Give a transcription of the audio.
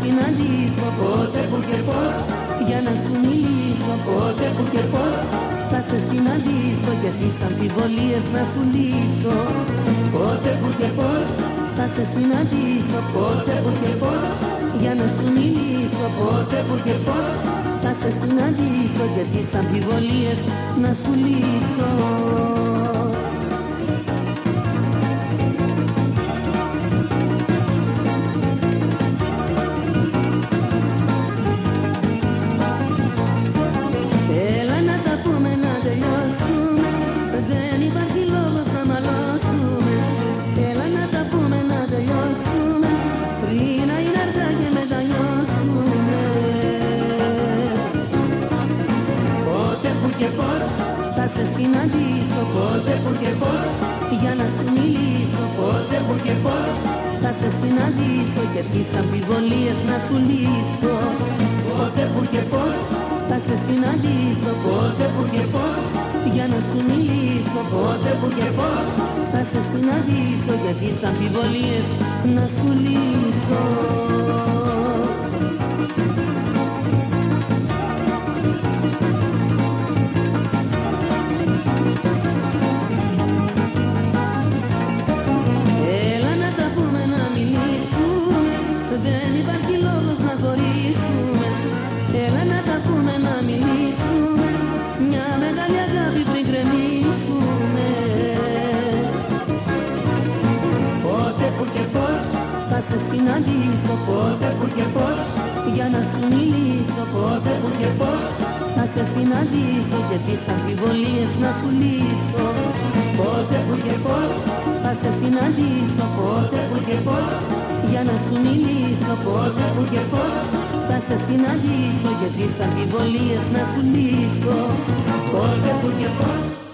συναντήσω πότε που και πώς. Για να σου μιλήσω πότε που και πώς. Θα σε συναντήσω και τις αμφιβολίες να σου λύσω. Πότε που και πώς. Θα σε συναντήσω πότε που και πώς. Για να σου μιλήσω πότε που και πώς. Θα σε συναντήσω και τις αμφιβολίες να σου λύσω θα σε συναντήσω Πότε που και πώς. Για να σου μιλήσω Πότε που και πώς. Θα σε συναντήσω Και τις αμφιβολίες να σου λύσω. Πότε που και πώς. Θα σε συναντήσω πότε που και πώς. Για να σου μιλήσω πότε που και πώς. Θα σε συναντήσω για τις αμφιβολίες να σου λύσω σε συναντήσω Πότε που και πώς. Για να σου μιλήσω Πότε που και πώς. Θα σε συναντήσω Και τις αμφιβολίες να σου λύσω. Πότε που και πώς. Θα σε συναντήσω Πότε που και πώς. Για να σου μιλήσω Πότε που και πώς. Θα σε συναντήσω Και τις αμφιβολίες να σου λύσω. Πότε που και πώς